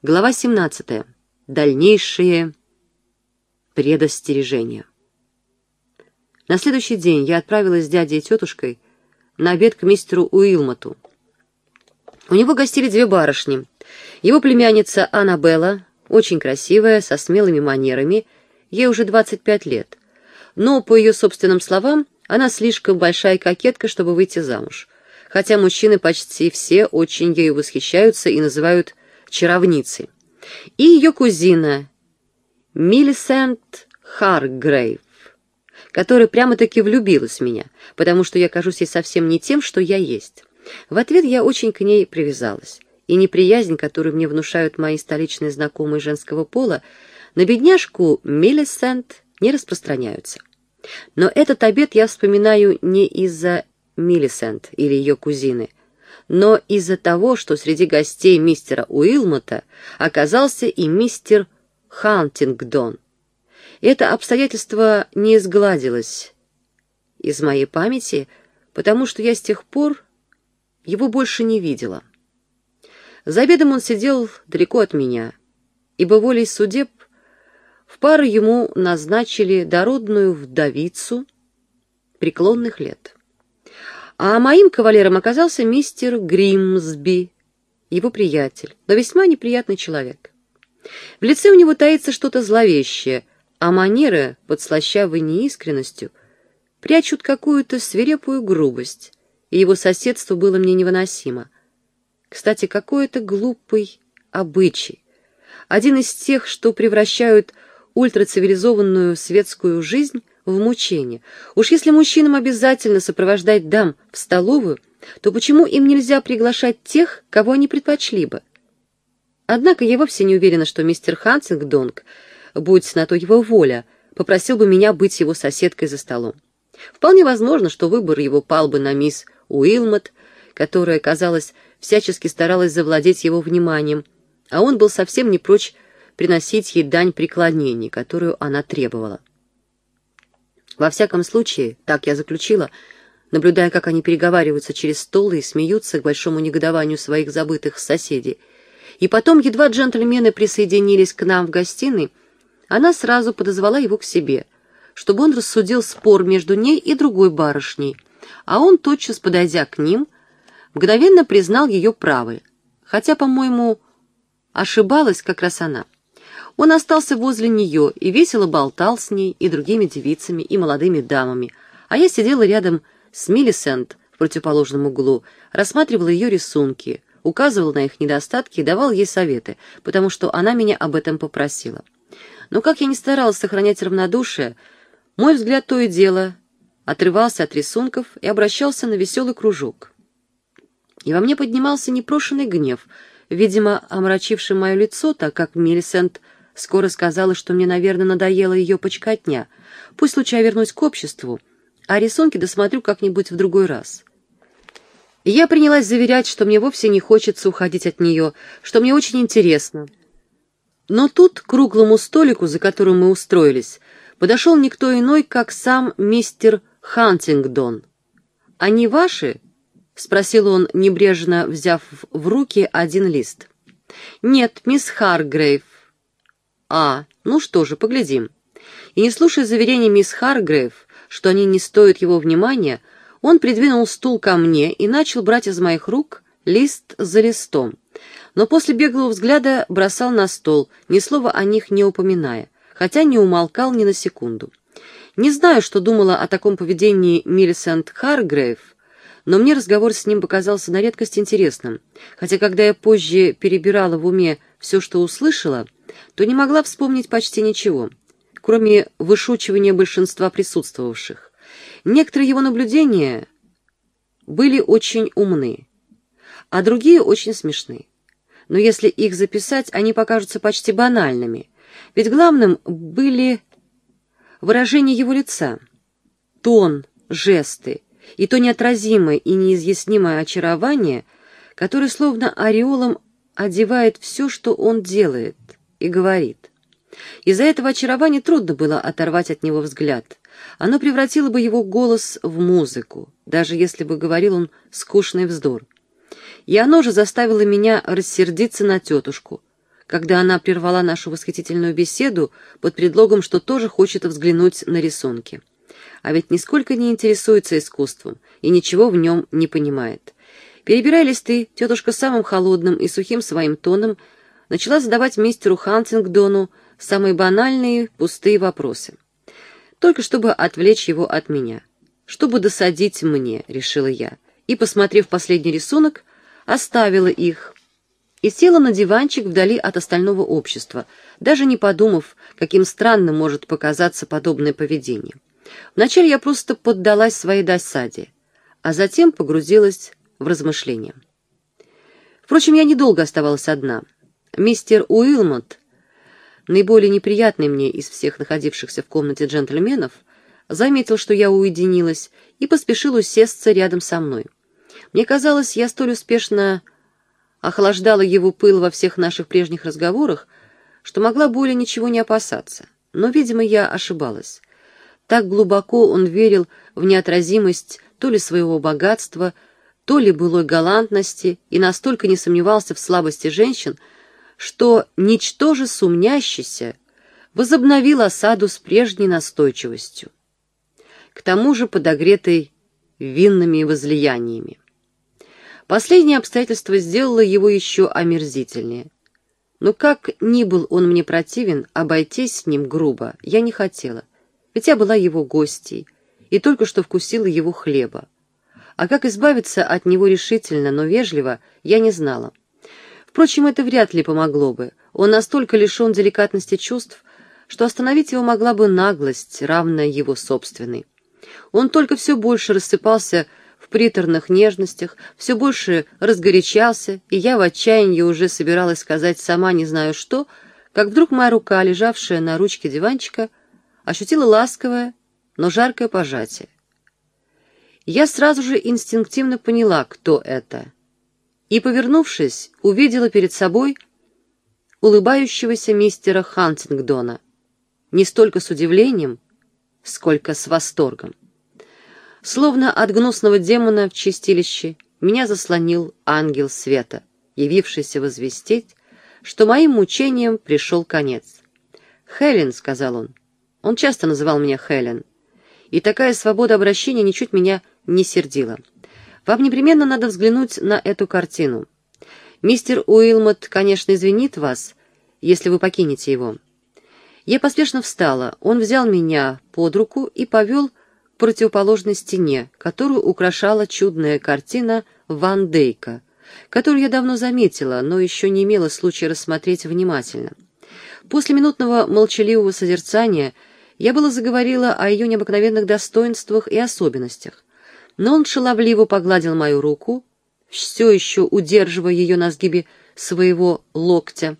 Глава 17. Дальнейшие предостережения. На следующий день я отправилась с дядей и тетушкой на обед к мистеру Уилмоту. У него гостили две барышни. Его племянница Аннабелла, очень красивая, со смелыми манерами, ей уже 25 лет. Но, по ее собственным словам, она слишком большая кокетка, чтобы выйти замуж. Хотя мужчины почти все очень ею восхищаются и называют чаровницы, и ее кузина Миллисент Харгрейв, которая прямо-таки влюбилась в меня, потому что я кажусь ей совсем не тем, что я есть. В ответ я очень к ней привязалась, и неприязнь, которую мне внушают мои столичные знакомые женского пола, на бедняжку Миллисент не распространяются. Но этот обед я вспоминаю не из-за Миллисент или ее кузины, но из-за того, что среди гостей мистера Уилмота оказался и мистер Хантингдон. Это обстоятельство не сгладилось из моей памяти, потому что я с тех пор его больше не видела. За обедом он сидел далеко от меня, ибо волей судеб в пару ему назначили дородную вдовицу преклонных лет. А моим кавалером оказался мистер Гримсби, его приятель, но весьма неприятный человек. В лице у него таится что-то зловещее, а манеры, под слащавой неискренностью, прячут какую-то свирепую грубость, и его соседство было мне невыносимо. Кстати, какой-то глупый обычай. Один из тех, что превращают ультрацивилизованную светскую жизнь в мучение. Уж если мужчинам обязательно сопровождать дам в столовую, то почему им нельзя приглашать тех, кого они предпочли бы? Однако я вовсе не уверена, что мистер Хансингдонг, будь на то его воля, попросил бы меня быть его соседкой за столом. Вполне возможно, что выбор его пал бы на мисс Уилмот, которая, казалось, всячески старалась завладеть его вниманием, а он был совсем не прочь приносить ей дань преклонения, которую она требовала. Во всяком случае, так я заключила, наблюдая, как они переговариваются через стол и смеются к большому негодованию своих забытых соседей. И потом, едва джентльмены присоединились к нам в гостиной, она сразу подозвала его к себе, чтобы он рассудил спор между ней и другой барышней, а он, тотчас подойдя к ним, мгновенно признал ее правой, хотя, по-моему, ошибалась как раз она. Он остался возле нее и весело болтал с ней и другими девицами и молодыми дамами, а я сидела рядом с Миллисент в противоположном углу, рассматривала ее рисунки, указывала на их недостатки и давал ей советы, потому что она меня об этом попросила. Но как я не старалась сохранять равнодушие, мой взгляд то и дело отрывался от рисунков и обращался на веселый кружок. И во мне поднимался непрошенный гнев, видимо, омрачивший мое лицо, так как Миллисент Скоро сказала, что мне, наверное, надоела ее почкотня. Пусть лучше я вернусь к обществу, а рисунки досмотрю как-нибудь в другой раз. Я принялась заверять, что мне вовсе не хочется уходить от нее, что мне очень интересно. Но тут, к круглому столику, за которым мы устроились, подошел никто иной, как сам мистер Хантингдон. «Они ваши?» — спросил он, небрежно взяв в руки один лист. «Нет, мисс Харгрейв», «А, ну что же, поглядим». И не слушая заверений мисс Харгрейв, что они не стоят его внимания, он придвинул стул ко мне и начал брать из моих рук лист за листом. Но после беглого взгляда бросал на стол, ни слова о них не упоминая, хотя не умолкал ни на секунду. Не знаю, что думала о таком поведении Миллисент Харгрейв, но мне разговор с ним показался на редкость интересным, хотя когда я позже перебирала в уме все, что услышала, то не могла вспомнить почти ничего, кроме вышучивания большинства присутствовавших. Некоторые его наблюдения были очень умны, а другие очень смешны. Но если их записать, они покажутся почти банальными, ведь главным были выражения его лица, тон, жесты и то неотразимое и неизъяснимое очарование, которое словно ореолом одевает все, что он делает — и говорит. Из-за этого очарования трудно было оторвать от него взгляд. Оно превратило бы его голос в музыку, даже если бы говорил он скучный вздор. И оно же заставило меня рассердиться на тетушку, когда она прервала нашу восхитительную беседу под предлогом, что тоже хочет взглянуть на рисунки. А ведь нисколько не интересуется искусством и ничего в нем не понимает. Перебирая листы, тетушка самым холодным и сухим своим тоном начала задавать мистеру Хантингдону самые банальные, пустые вопросы. Только чтобы отвлечь его от меня. Чтобы досадить мне, решила я. И, посмотрев последний рисунок, оставила их и села на диванчик вдали от остального общества, даже не подумав, каким странным может показаться подобное поведение. Вначале я просто поддалась своей досаде, а затем погрузилась в размышления. Впрочем, я недолго оставалась одна. Мистер Уилмот, наиболее неприятный мне из всех находившихся в комнате джентльменов, заметил, что я уединилась, и поспешил усесться рядом со мной. Мне казалось, я столь успешно охлаждала его пыл во всех наших прежних разговорах, что могла более ничего не опасаться. Но, видимо, я ошибалась. Так глубоко он верил в неотразимость то ли своего богатства, то ли былой галантности и настолько не сомневался в слабости женщин, что, ничтоже сумнящийся, возобновил осаду с прежней настойчивостью. К тому же подогретой винными возлияниями. Последнее обстоятельство сделало его еще омерзительнее. Но как ни был он мне противен, обойтись с ним грубо я не хотела, ведь я была его гостьей и только что вкусила его хлеба. А как избавиться от него решительно, но вежливо, я не знала. Впрочем, это вряд ли помогло бы. Он настолько лишен деликатности чувств, что остановить его могла бы наглость, равная его собственной. Он только все больше рассыпался в приторных нежностях, все больше разгорячался, и я в отчаянии уже собиралась сказать сама не знаю что, как вдруг моя рука, лежавшая на ручке диванчика, ощутила ласковое, но жаркое пожатие. Я сразу же инстинктивно поняла, кто это, и, повернувшись, увидела перед собой улыбающегося мистера Хантингдона, не столько с удивлением, сколько с восторгом. Словно от гнусного демона в чистилище меня заслонил ангел света, явившийся возвестить, что моим мучениям пришел конец. «Хелен», — сказал он, — он часто называл меня Хелен, и такая свобода обращения ничуть меня не сердила. Вам непременно надо взглянуть на эту картину. Мистер Уилмот, конечно, извинит вас, если вы покинете его. Я поспешно встала, он взял меня под руку и повел противоположной стене, которую украшала чудная картина Ван Дейка, которую я давно заметила, но еще не имела случая рассмотреть внимательно. После минутного молчаливого созерцания я было заговорила о ее необыкновенных достоинствах и особенностях, но он шаловливо погладил мою руку, все еще удерживая ее на сгибе своего локтя,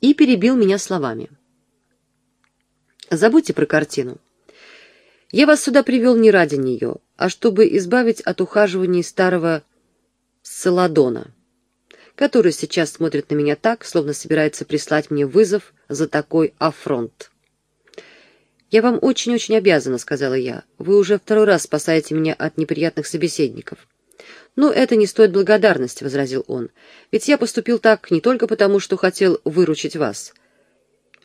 и перебил меня словами. «Забудьте про картину. Я вас сюда привел не ради нее, а чтобы избавить от ухаживаний старого Саладона, который сейчас смотрит на меня так, словно собирается прислать мне вызов за такой афронт. «Я вам очень-очень обязана», — сказала я. «Вы уже второй раз спасаете меня от неприятных собеседников». «Ну, это не стоит благодарности», — возразил он. «Ведь я поступил так не только потому, что хотел выручить вас.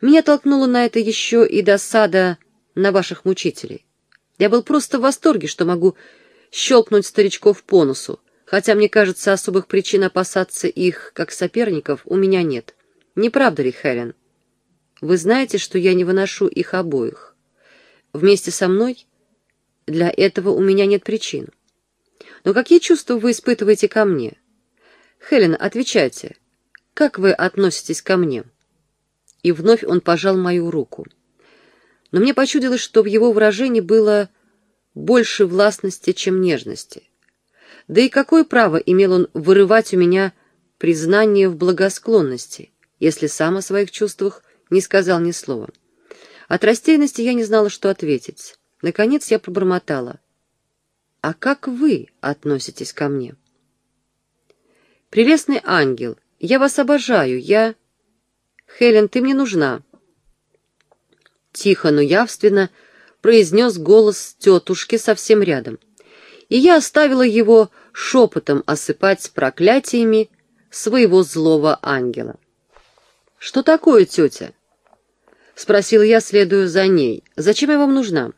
Меня толкнуло на это еще и досада на ваших мучителей. Я был просто в восторге, что могу щелкнуть старичков по носу, хотя, мне кажется, особых причин опасаться их, как соперников, у меня нет. Не правда ли, Хелен? Вы знаете, что я не выношу их обоих. Вместе со мной для этого у меня нет причин. Но какие чувства вы испытываете ко мне? Хелен, отвечайте, как вы относитесь ко мне?» И вновь он пожал мою руку но мне почудилось, что в его выражении было больше властности, чем нежности. Да и какое право имел он вырывать у меня признание в благосклонности, если сам о своих чувствах не сказал ни слова? От растерянности я не знала, что ответить. Наконец я пробормотала. «А как вы относитесь ко мне?» «Прелестный ангел, я вас обожаю, я...» «Хелен, ты мне нужна», тихо, но явственно произнес голос тетушки совсем рядом. И я оставила его шепотом осыпать проклятиями своего злого ангела. «Что такое, тетя?» — спросил я, следуя за ней. «Зачем я вам нужна?»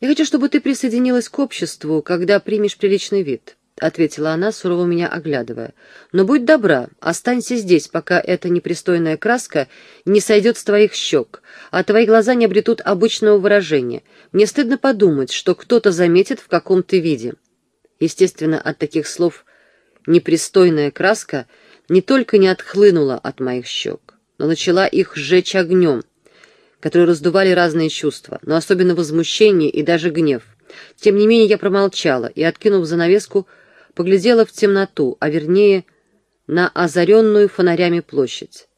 «Я хочу, чтобы ты присоединилась к обществу, когда примешь приличный вид», — ответила она, сурово меня оглядывая. «Но будь добра, останься здесь, пока эта непристойная краска не сойдет с твоих щек, а твои глаза не обретут обычного выражения. Мне стыдно подумать, что кто-то заметит, в каком ты виде». Естественно, от таких слов «непристойная краска» не только не отхлынула от моих щек, но начала их сжечь огнем, которые раздували разные чувства, но особенно возмущение и даже гнев. Тем не менее я промолчала и, откинув занавеску, поглядела в темноту, а вернее на озаренную фонарями площадь.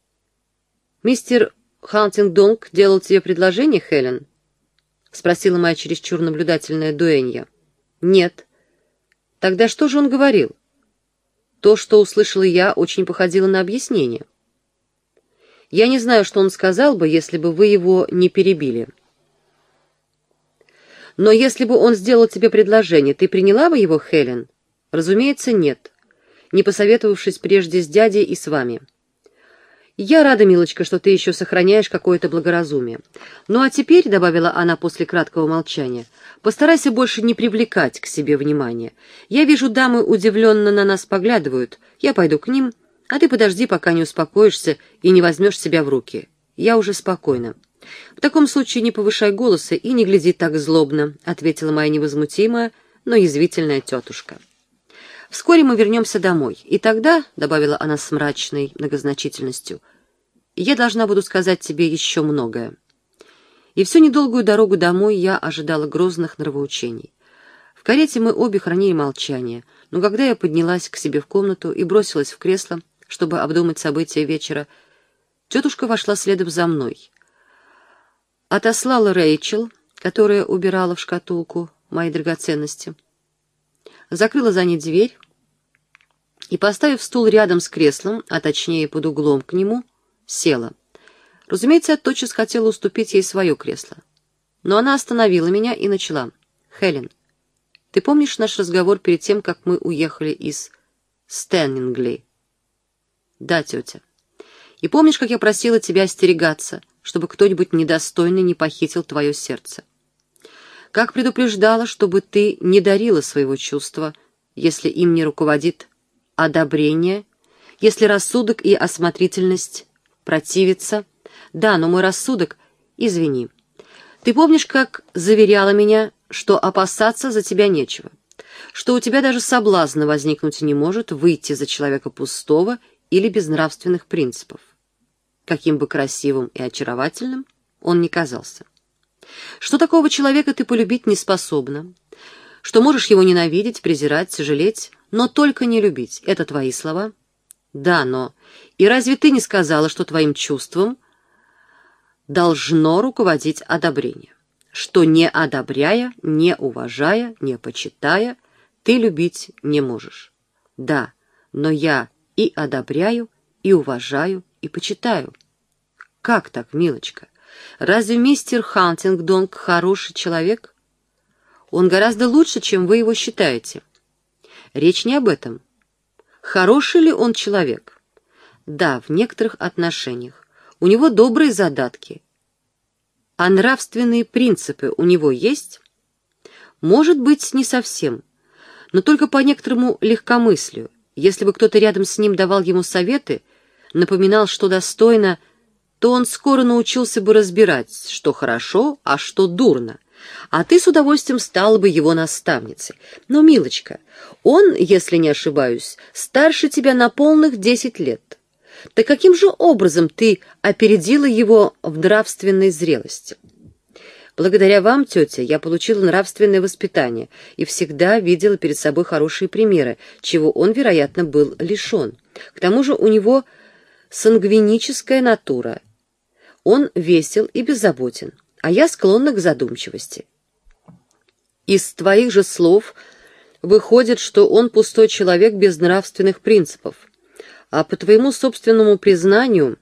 «Мистер Хантингдонг делал тебе предложение, Хелен?» — спросила моя чересчур наблюдательная дуэнья. «Нет». «Тогда что же он говорил?» То, что услышала я, очень походило на объяснение. Я не знаю, что он сказал бы, если бы вы его не перебили. Но если бы он сделал тебе предложение, ты приняла бы его, Хелен? Разумеется, нет, не посоветовавшись прежде с дядей и с вами. Я рада, милочка, что ты еще сохраняешь какое-то благоразумие. Ну а теперь, — добавила она после краткого молчания, — постарайся больше не привлекать к себе внимания. Я вижу, дамы удивленно на нас поглядывают. Я пойду к ним, а ты подожди, пока не успокоишься и не возьмешь себя в руки. Я уже спокойна. В таком случае не повышай голоса и не гляди так злобно, — ответила моя невозмутимая, но язвительная тетушка. Вскоре мы вернемся домой, и тогда, — добавила она с мрачной многозначительностью, — я должна буду сказать тебе еще многое. И всю недолгую дорогу домой я ожидала грозных нравоучений. В карете мы обе хранили молчание, но когда я поднялась к себе в комнату и бросилась в кресло, чтобы обдумать события вечера, тетушка вошла следом за мной. Отослала Рэйчел, которая убирала в шкатулку мои драгоценности, закрыла за ней дверь и, поставив стул рядом с креслом, а точнее под углом к нему, села. Разумеется, я тотчас хотела уступить ей свое кресло. Но она остановила меня и начала. «Хелен, ты помнишь наш разговор перед тем, как мы уехали из Стэннингли?» «Да, тетя. И помнишь, как я просила тебя остерегаться, чтобы кто-нибудь недостойный не похитил твое сердце?» как предупреждала, чтобы ты не дарила своего чувства, если им не руководит одобрение, если рассудок и осмотрительность противятся. Да, но мой рассудок, извини. Ты помнишь, как заверяла меня, что опасаться за тебя нечего, что у тебя даже соблазна возникнуть не может выйти за человека пустого или без нравственных принципов, каким бы красивым и очаровательным он ни казался что такого человека ты полюбить не способна, что можешь его ненавидеть, презирать, сожалеть, но только не любить. Это твои слова? Да, но... И разве ты не сказала, что твоим чувством должно руководить одобрение? Что не одобряя, не уважая, не почитая, ты любить не можешь? Да, но я и одобряю, и уважаю, и почитаю. Как так, милочка? Разве мистер Хантингдонг хороший человек? Он гораздо лучше, чем вы его считаете. Речь не об этом. Хороший ли он человек? Да, в некоторых отношениях. У него добрые задатки. А нравственные принципы у него есть? Может быть, не совсем, но только по некоторому легкомыслию. Если бы кто-то рядом с ним давал ему советы, напоминал, что достойно то он скоро научился бы разбирать, что хорошо, а что дурно. А ты с удовольствием стала бы его наставницей. Но, милочка, он, если не ошибаюсь, старше тебя на полных десять лет. Так каким же образом ты опередила его в нравственной зрелости? Благодаря вам, тетя, я получила нравственное воспитание и всегда видела перед собой хорошие примеры, чего он, вероятно, был лишен. К тому же у него сангвиническая натура, он весел и беззаботен, а я склонна к задумчивости. Из твоих же слов выходит, что он пустой человек без нравственных принципов, а по твоему собственному признанию,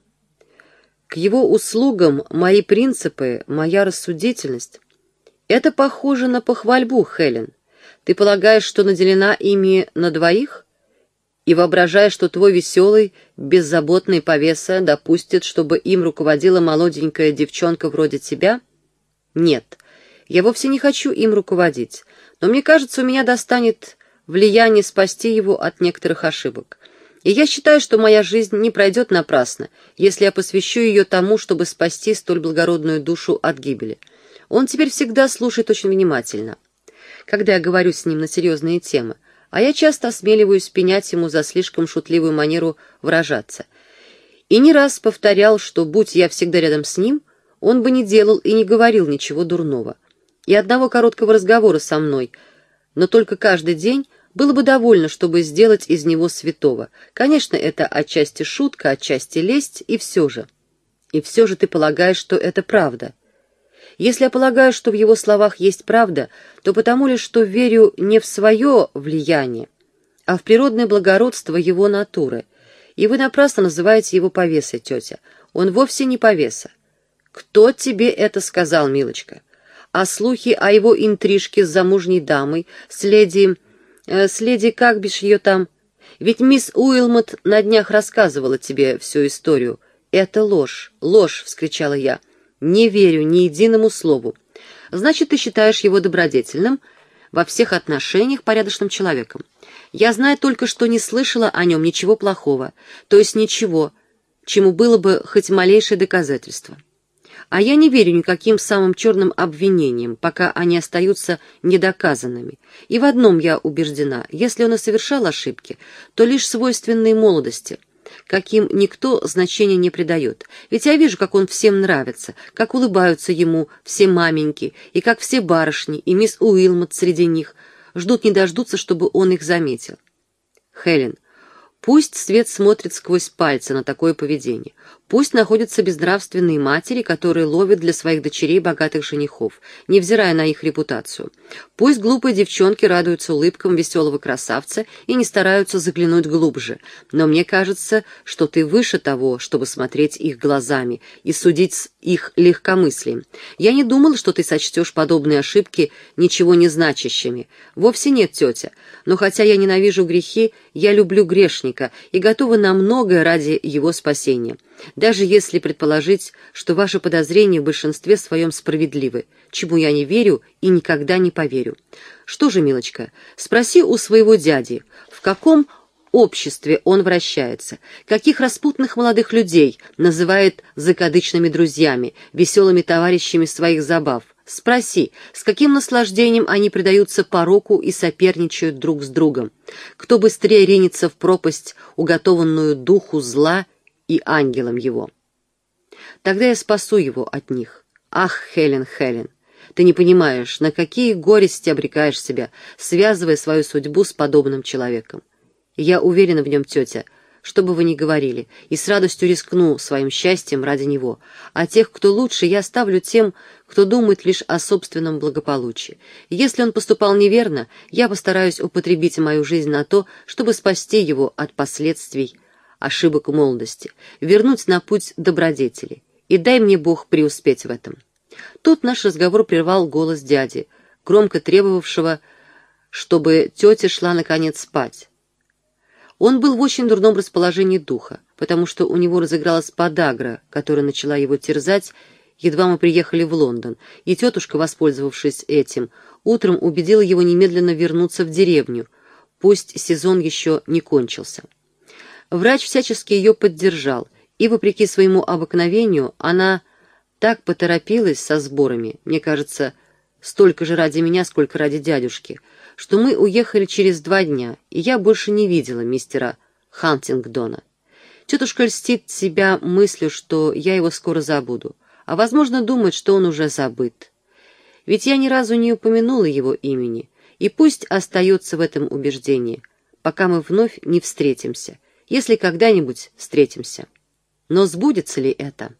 к его услугам мои принципы, моя рассудительность — это похоже на похвальбу, Хелен. Ты полагаешь, что наделена ими на двоих? и воображая, что твой веселый, беззаботный повеса допустит, чтобы им руководила молоденькая девчонка вроде тебя? Нет, я вовсе не хочу им руководить, но мне кажется, у меня достанет влияние спасти его от некоторых ошибок. И я считаю, что моя жизнь не пройдет напрасно, если я посвящу ее тому, чтобы спасти столь благородную душу от гибели. Он теперь всегда слушает очень внимательно, когда я говорю с ним на серьезные темы, а я часто осмеливаюсь пенять ему за слишком шутливую манеру выражаться. И не раз повторял, что, будь я всегда рядом с ним, он бы не делал и не говорил ничего дурного. И одного короткого разговора со мной, но только каждый день было бы довольно, чтобы сделать из него святого. Конечно, это отчасти шутка, отчасти лесть, и все же. И все же ты полагаешь, что это правда. Если я полагаю, что в его словах есть правда, то потому лишь, что верю не в свое влияние, а в природное благородство его натуры. И вы напрасно называете его повесой, тетя. Он вовсе не повеса. Кто тебе это сказал, милочка? А слухи о его интрижке с замужней дамой, с леди с леди, как бишь ее там? Ведь мисс Уилмот на днях рассказывала тебе всю историю. Это ложь, ложь, — вскричала я. Не верю ни единому слову. Значит, ты считаешь его добродетельным, во всех отношениях порядочным человеком. Я знаю только, что не слышала о нем ничего плохого, то есть ничего, чему было бы хоть малейшее доказательство. А я не верю никаким самым черным обвинениям, пока они остаются недоказанными. И в одном я убеждена, если он и совершал ошибки, то лишь свойственные молодости, каким никто значения не придает. Ведь я вижу, как он всем нравится, как улыбаются ему все маменьки, и как все барышни, и мисс Уилмот среди них, ждут не дождутся, чтобы он их заметил. Хелен, Пусть свет смотрит сквозь пальцы на такое поведение. Пусть находятся безнравственные матери, которые ловят для своих дочерей богатых женихов, невзирая на их репутацию. Пусть глупые девчонки радуются улыбкам веселого красавца и не стараются заглянуть глубже. Но мне кажется, что ты выше того, чтобы смотреть их глазами и судить их легкомыслием. Я не думала, что ты сочтешь подобные ошибки ничего не значащими. Вовсе нет, тетя. Но хотя я ненавижу грехи, я люблю грешника и готова на многое ради его спасения даже если предположить, что ваши подозрения в большинстве своем справедливы, чему я не верю и никогда не поверю. Что же, милочка, спроси у своего дяди, в каком обществе он вращается, каких распутных молодых людей называет закадычными друзьями, веселыми товарищами своих забав. Спроси, с каким наслаждением они предаются пороку и соперничают друг с другом. Кто быстрее ринется в пропасть, уготованную духу зла и ангелом его. Тогда я спасу его от них. Ах, Хелен, Хелен, ты не понимаешь, на какие горести обрекаешь себя, связывая свою судьбу с подобным человеком. Я уверена в нем, тетя, что бы вы ни говорили, и с радостью рискну своим счастьем ради него, а тех, кто лучше, я оставлю тем, кто думает лишь о собственном благополучии. Если он поступал неверно, я постараюсь употребить мою жизнь на то, чтобы спасти его от последствий ошибок молодости, вернуть на путь добродетели. И дай мне Бог преуспеть в этом. Тут наш разговор прервал голос дяди, громко требовавшего, чтобы тетя шла наконец спать. Он был в очень дурном расположении духа, потому что у него разыгралась подагра, которая начала его терзать, едва мы приехали в Лондон, и тетушка, воспользовавшись этим, утром убедила его немедленно вернуться в деревню, пусть сезон еще не кончился. Врач всячески ее поддержал, и, вопреки своему обыкновению, она так поторопилась со сборами, мне кажется, столько же ради меня, сколько ради дядюшки, что мы уехали через два дня, и я больше не видела мистера Хантингдона. Тетушка льстит себя мыслью, что я его скоро забуду, а, возможно, думает, что он уже забыт. Ведь я ни разу не упомянула его имени, и пусть остается в этом убеждении, пока мы вновь не встретимся — если когда-нибудь встретимся. Но сбудется ли это?